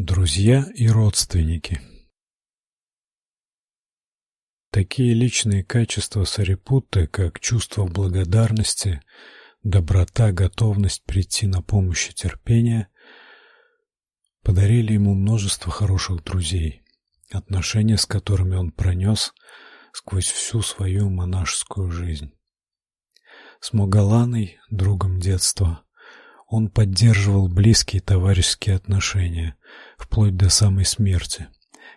Друзья и родственники. Такие личные качества Сарипутты, как чувство благодарности, доброта, готовность прийти на помощь и терпение, подарили ему множество хороших друзей, отношения с которыми он пронес сквозь всю свою монашескую жизнь. С Могаланой, другом детства, он поддерживал близкие товарищеские отношения вплоть до самой смерти,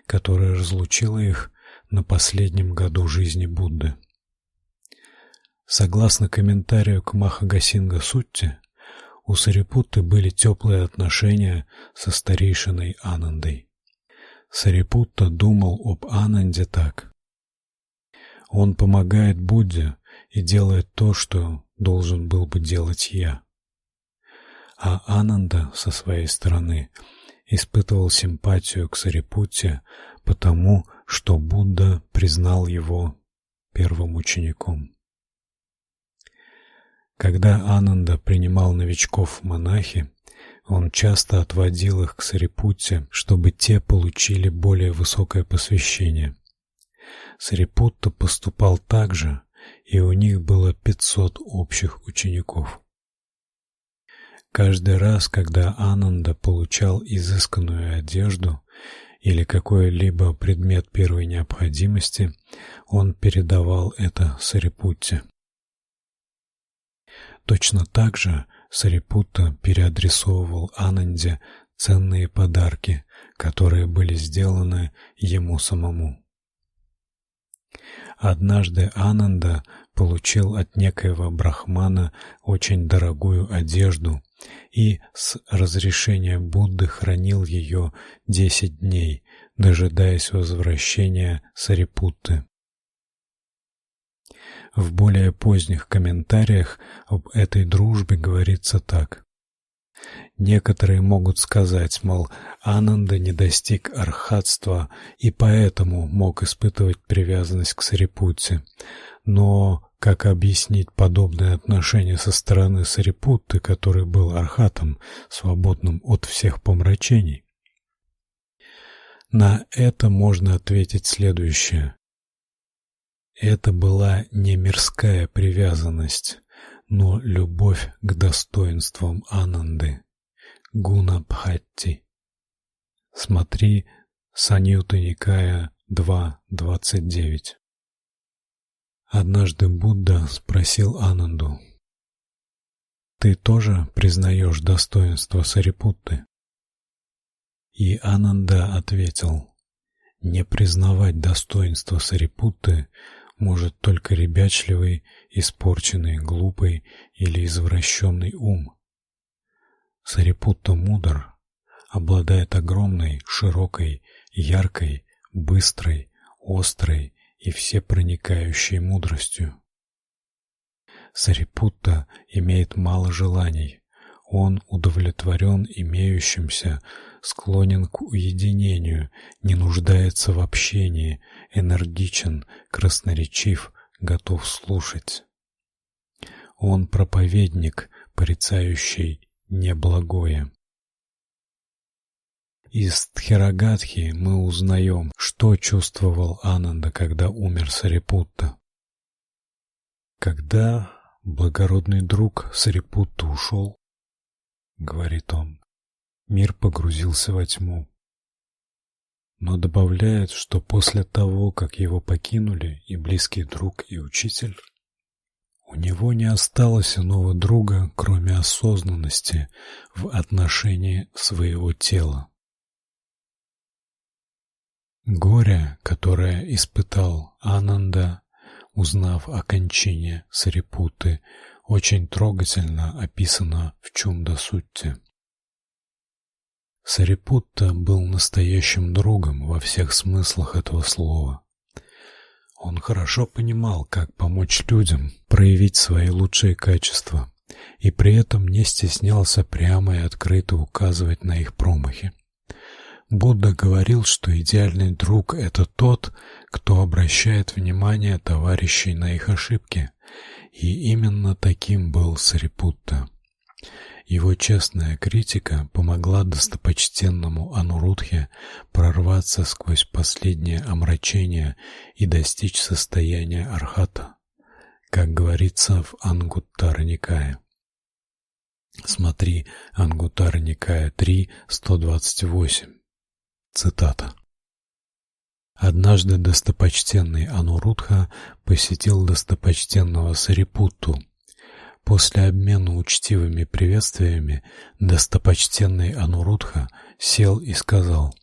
которая разлучила их на последнем году жизни Будды. Согласно комментарию к Махагасинга Сутте, у Сарипутты были теплые отношения со старейшиной Анандой. Сарипутта думал об Ананде так: он помогает Будде и делает то, что должен был бы делать я а Ананда со своей стороны испытывал симпатию к Сарипутте потому, что Будда признал его первым учеником. Когда Ананда принимал новичков в монахи, он часто отводил их к Сарипутте, чтобы те получили более высокое посвящение. Сарипутта поступал так же, и у них было 500 общих учеников. Каждый раз, когда Ананда получал изысканную одежду или какой-либо предмет первой необходимости, он передавал это Сарипутте. Точно так же Сарипутта переадресовывал Ананде ценные подарки, которые были сделаны ему самому. Однажды Ананда получил от некоего брахмана очень дорогую одежду и с разрешения Будды хранил ее десять дней, дожидаясь возвращения Сарипутты. В более поздних комментариях об этой дружбе говорится так: Некоторые могут сказать, мол, Ананда не достиг архатства и поэтому мог испытывать привязанность к Сарипутте. Но как объяснить подобное отношение со стороны Сарипутты, который был архатом, свободным от всех помрачений? На это можно ответить следующее: это была не мирская привязанность, но любовь к достоинствам Ананды, гуна бхатти. Смотри Саньютта Никая 2.29. Однажды Будда спросил Ананду: "Ты тоже признаешь достоинство Сарипутты?" И Ананда ответил: "Не признавать достоинство Сарипутты может только ребячливый, испорченный, глупый или извращенный ум. Сарипутта мудр, обладает огромной, широкой, яркой, быстрой, острой и всепроникающей мудростью. Сарипутта имеет мало желаний. Он удовлетворен имеющимся, склонен к уединению, не нуждается в общении, энергичен, красноречив, готов слушать. Он проповедник, порицающий неблагое. Из Тхирагатхи мы узнаем, что чувствовал Ананда, когда умер Сарипутта. Когда благородный друг Сарипутта ушел, говорит он, мир погрузился во тьму. Но добавляет, что после того, как его покинули и близкий друг, и учитель, у него не осталось иного друга, кроме осознанности в отношении своего тела. Горе, которое испытал Ананда, узнав о кончине Сарипуты, очень трогательно описано в Чунда-сутте. Сарипутта был настоящим другом во всех смыслах этого слова. Он хорошо понимал, как помочь людям проявить свои лучшие качества, и при этом не стеснялся прямо и открыто указывать на их промахи. Будда говорил, что идеальный друг это тот, кто обращает внимание товарищей на их ошибки, и именно таким был Сарипутта. Его честная критика помогла достопочтенному Анурудхе прорваться сквозь последнее омрачение и достичь состояния архата, как говорится в Ангуттара Никае. Смотри Ангуттара Никая 3, 128. Цитата. Однажды достопочтенный Анурудха посетил достопочтенного Сарипутту. После обмена учтивыми приветствиями достопочтенный Анурудха сел и сказал: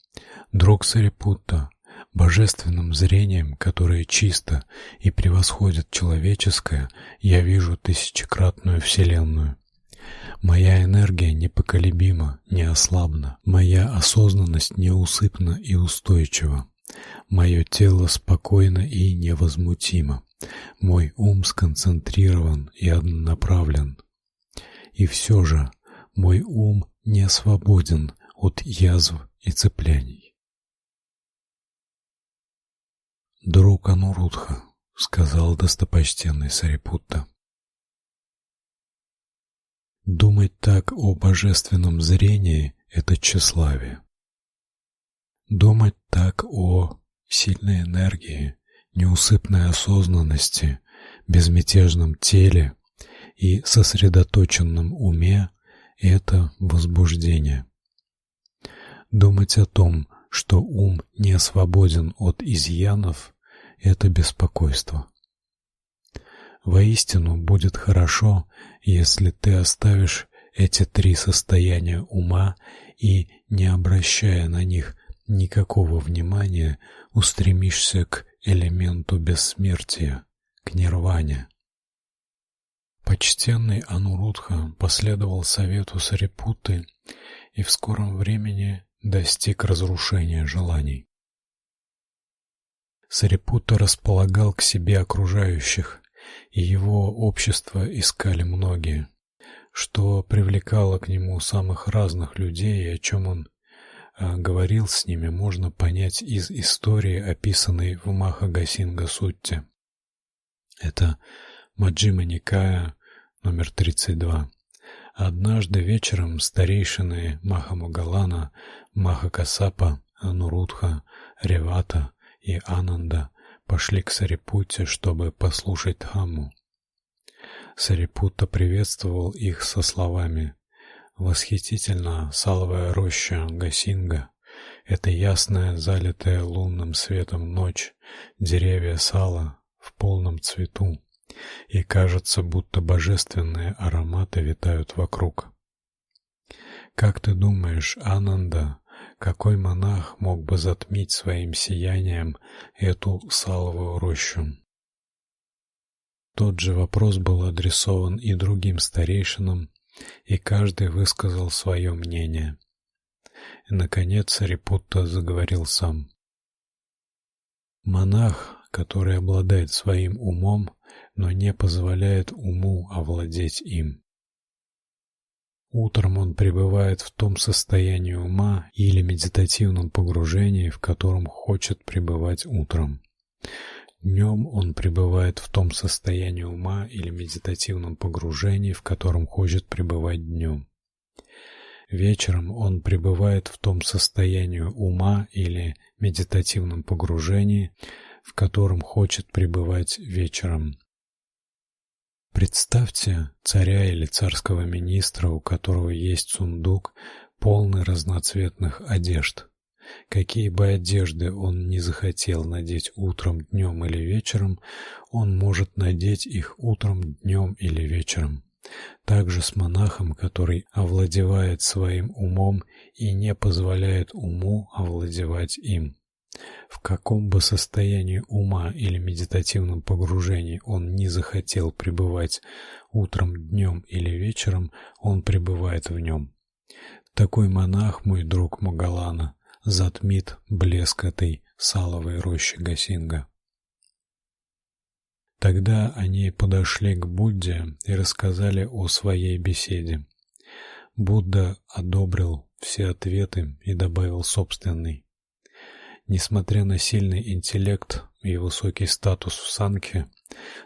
"Друг Сарипутта, божественным зрением, которое чисто и превосходит человеческое, я вижу тысячекратную вселенную. Моя энергия непоколебима, неослабна, моя осознанность неусыпна и устойчива. Мое тело спокойно и невозмутимо. Мой ум сконцентрирован и однонаправлен. И все же мой ум не свободен от язв и цепляний. Друг Анурудха, сказал достопочтенный Сарипутта. Думать так о божественном зрении это тщеславие. Думать так о сильной энергии, неусыпной осознанности, безмятежном теле и сосредоточенном уме это возбуждение. Думать о том, что ум не свободен от изъянов это беспокойство. Воистину будет хорошо, если ты оставишь эти три состояния ума и, не обращая на них никакого внимания устремишься к элементу бессмертия, к нирване. Почтенный Анурудха последовал совету Сарипутты и в скором времени достиг разрушения желаний. Сарипутта располагал к себе окружающих, и его общество искали многие, что привлекало к нему самых разных людей, о чем он а, говорил с ними, можно понять из истории, описанной в Махагасинга Сутте. Это Маджхима Никая номер 32. Однажды вечером старейшины Махамагалана, Махакасапа, Анурудха, Ревата и Ананда пошли к Сарипутте, чтобы послушать Дхамму. Сарипутта приветствовал их со словами: Восхитительно саловая роща Гасинга. Это ясная, залитая лунным светом ночь, деревья сала в полном цвету, и кажется, будто божественные ароматы витают вокруг. Как ты думаешь, Ананда, какой монах мог бы затмить своим сиянием эту саловую рощу? Тот же вопрос был адресован и другим старейшинам, и каждый высказал свое мнение. И наконец Репутто заговорил сам. Монах, который обладает своим умом, но не позволяет уму овладеть им. Утром он пребывает в том состоянии ума или медитативном погружении, в котором хочет пребывать утром. Днем он пребывает в том состоянии ума или медитативном погружении, в котором хочет пребывать днем. Вечером он пребывает в том состоянии ума или медитативном погружении, в котором хочет пребывать вечером. Представьте царя или царского министра, у которого есть сундук, полный разноцветных одежд. Какие бы одежды он ни захотел надеть утром, днем или вечером, он может надеть их утром, днем или вечером. Также с монахом, который овладевает своим умом и не позволяет уму овладевать им. В каком бы состоянии ума или медитативном погружении он ни захотел пребывать утром, днем или вечером, он пребывает в нем. Такой монах, мой друг Магалана, затмит блеск этой саловой рощи Гасинга. Тогда они подошли к Будде и рассказали о своей беседе. Будда одобрил все ответы и добавил собственный. Несмотря на сильный интеллект и высокий статус в Санке,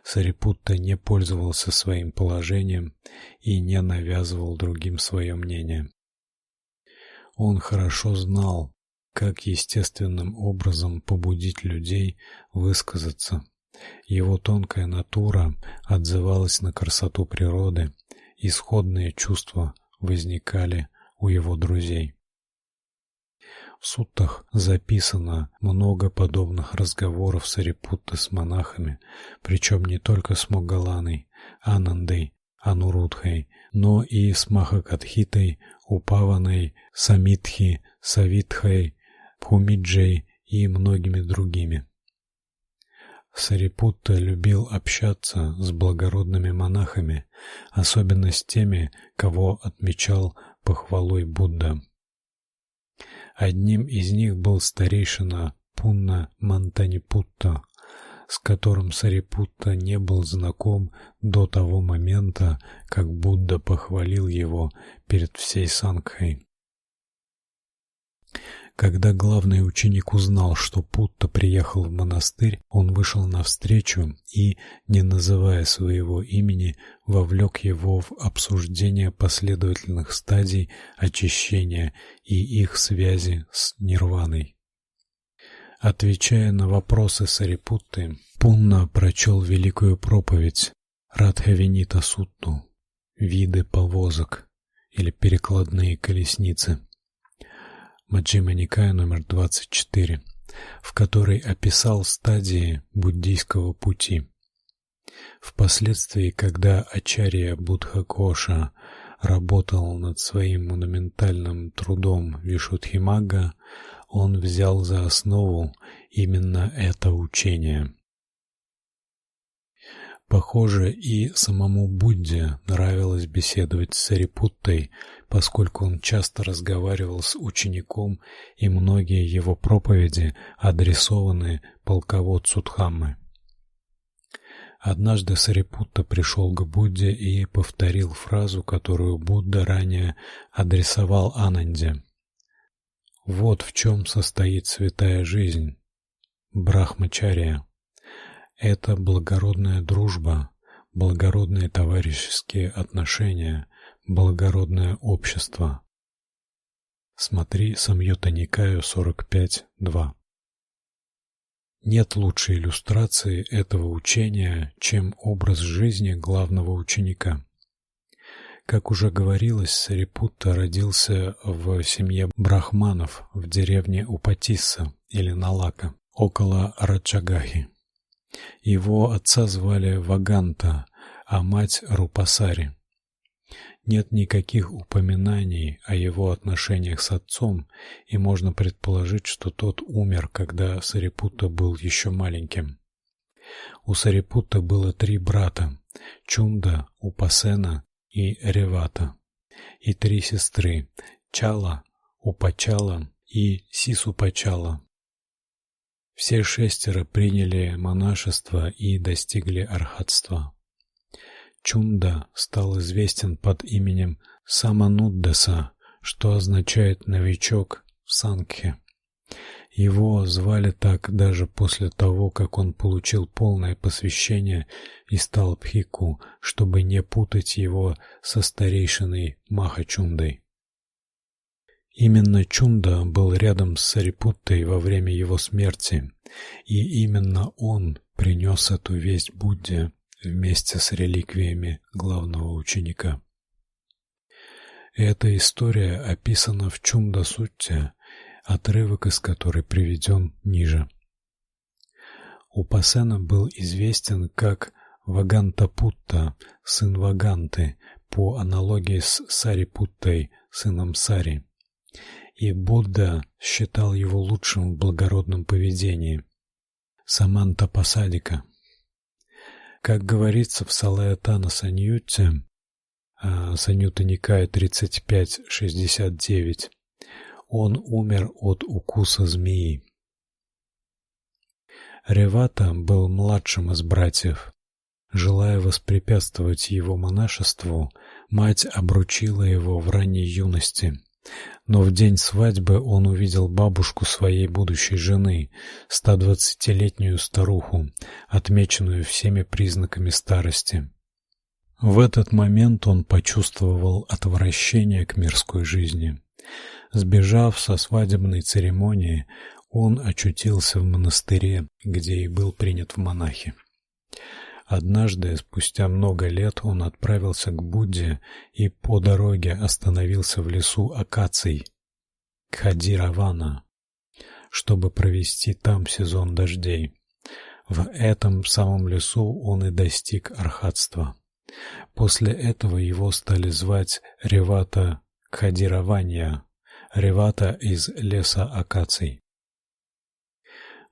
Сарипутта не пользовался своим положением и не навязывал другим свое мнение. Он хорошо знал, как естественным образом побудить людей высказаться. Его тонкая натура отзывалась на красоту природы, исходные чувства возникали у его друзей. В суттах записано много подобных разговоров Сарипутты с монахами, причем не только с Могаланой, Анандой, Анурудхой, но и с Махакатхитой, Упаваной, Самитхи, Савитхой, Пхумиджей и многими другими. Сарипутта любил общаться с благородными монахами, особенно с теми, кого отмечал похвалой Будда. Одним из них был старейшина Пунна Мантанипутта, с которым Сарипутта не был знаком до того момента, как Будда похвалил его перед всей Сангхой. Когда главный ученик узнал, что Путта приехал в монастырь, он вышел навстречу и, не называя своего имени, вовлек его в обсуждение последовательных стадий очищения и их связи с нирваной. Отвечая на вопросы Сарипутты, Пунна прочел великую проповедь Радхавинита Сутту, виды повозок или перекладные колесницы. Маджхима Никая номер 24, в которой описал стадии буддийского пути. Впоследствии, когда Ачарья Буддхакоша работал над своим монументальным трудом Вишудхимагга, он взял за основу именно это учение. Похоже, и самому Будде нравилось беседовать с Сарипуттой, поскольку он часто разговаривал с учеником, и многие его проповеди адресованы полководцу Дхаммы. Однажды Сарипутта пришел к Будде и повторил фразу, которую Будда ранее адресовал Ананде. Вот в чем состоит святая жизнь Брахмачария. Это благородная дружба, благородные товарищеские отношения, благородное общество. Смотри Самьюта Никаю 45.2. Нет лучшей иллюстрации этого учения, чем образ жизни главного ученика. Как уже говорилось, Сарипутта родился в семье брахманов в деревне Упатисса или Налака, около Раджагахи. Его отца звали Ваганта, а мать Рупасари. Нет никаких упоминаний о его отношениях с отцом, и можно предположить, что тот умер, когда Сарипутта был еще маленьким. У Сарипутта было три брата: Чунда, Упасена и Ревата, и три сестры: Чала, Упачала и Сисупачала. Все шестеро приняли монашество и достигли архатства. Чунда стал известен под именем Самануддаса, что означает новичок в Сангхе. Его звали так даже после того, как он получил полное посвящение и стал бхикку, чтобы не путать его со старейшиной Махачундой. Именно Чунда был рядом с Сарипуттой во время его смерти, и именно он принес эту весть Будде вместе с реликвиями главного ученика. Эта история описана в Чунда-сутте, отрывок из которой приведен ниже. Упасена был известен как Вагантапутта, сын Ваганты, по аналогии с Сарипуттой, сыном Сари и Будда считал его лучшим в благородном поведении. Саманта Пасадика. Как говорится в Салаятана Саньютте, а, Саньютта Никая 35.69, он умер от укуса змеи. Ревата был младшим из братьев. Желая воспрепятствовать его монашеству, мать обручила его в ранней юности – Но в день свадьбы он увидел бабушку своей будущей жены, 120-летнюю старуху, отмеченную всеми признаками старости. В этот момент он почувствовал отвращение к мирской жизни. Сбежав со свадебной церемонии, он очутился в монастыре, где и был принят в монахи. Однажды, спустя много лет, он отправился к Будде и по дороге остановился в лесу акаций Кхадиравана, чтобы провести там сезон дождей. В этом самом лесу он и достиг архатства. После этого его стали звать Ревата Кхадираванья, Ревата из леса акаций.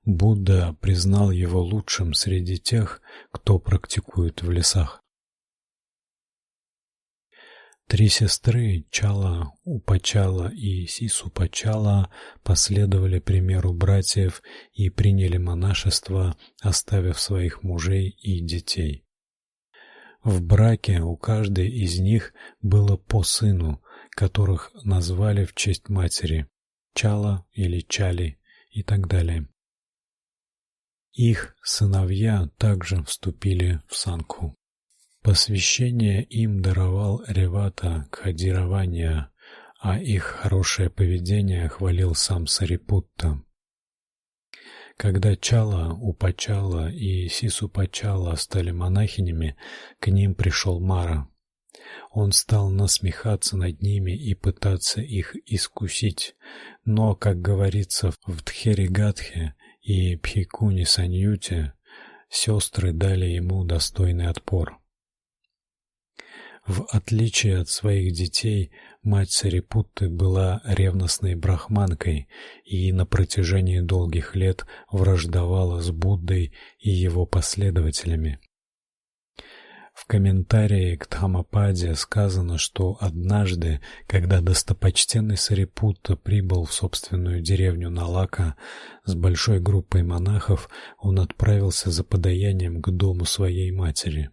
Будда признал его лучшим среди тех, кто практикует в лесах. Три сестры Чала, Упачала и Сисупачала последовали примеру братьев и приняли монашество, оставив своих мужей и детей. В браке у каждой из них было по сыну, которых назвали в честь матери: Чала или Чали и так далее. Их сыновья также вступили в сангху. Посвящение им даровал Ревата Кхадирования, а их хорошее поведение хвалил сам Сарипутта. Когда Чала, Упачала и Сисупачала стали монахинями, к ним пришел Мара. Он стал насмехаться над ними и пытаться их искусить, но, как говорится в Дхеригатхе, и Пхикуни Саньюте сестры дали ему достойный отпор. В отличие от своих детей, мать Сарипутты была ревностной брахманкой и на протяжении долгих лет враждовала с Буддой и его последователями. В комментарии к Дхаммападе сказано, что однажды, когда достопочтенный Сарипутта прибыл в собственную деревню Налака с большой группой монахов, он отправился за подаянием к дому своей матери.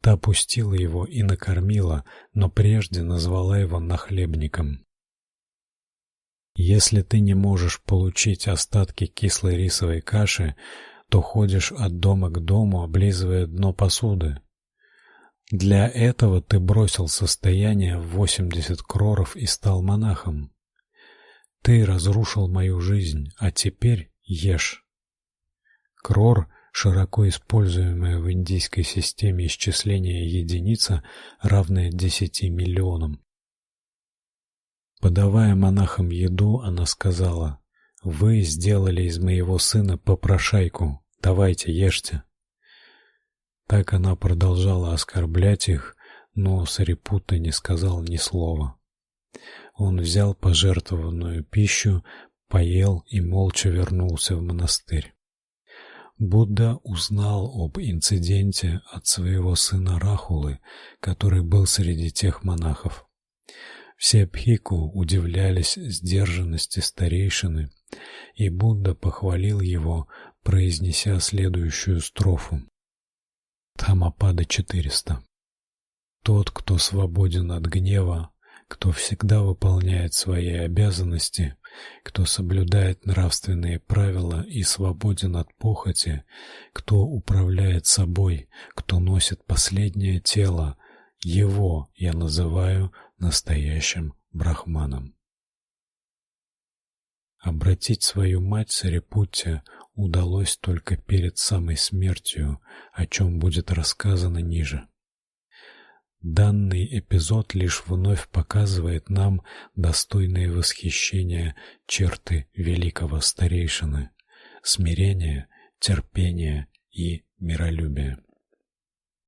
Та пустила его и накормила, но прежде назвала его нахлебником. Если ты не можешь получить остатки кислой рисовой каши, то ходишь от дома к дому, облизывая дно посуды. Для этого ты бросил состояние в 80 кроров и стал монахом. Ты разрушил мою жизнь, а теперь ешь. Крор широко используемая в индийской системе исчисления единица, равная 10 миллионам. Подавая монахам еду, она сказала: "Вы сделали из моего сына попрошайку. Давайте, ешьте". Так она продолжала оскорблять их, но Сарипутта не сказал ни слова. Он взял пожертвованную пищу, поел и молча вернулся в монастырь. Будда узнал об инциденте от своего сына Рахулы, который был среди тех монахов. Все бхикку удивлялись сдержанности старейшины, и Будда похвалил его, произнеся следующую строфу: Тамапада 400. Тот, кто свободен от гнева, кто всегда выполняет свои обязанности, кто соблюдает нравственные правила и свободен от похоти, кто управляет собой, кто носит последнее тело, его я называю настоящим брахманом. Обратить свою мать Сарипутте удалось только перед самой смертью, о чем будет рассказано ниже. Данный эпизод лишь вновь показывает нам достойные восхищения черты великого старейшины: смирение, терпение и миролюбие.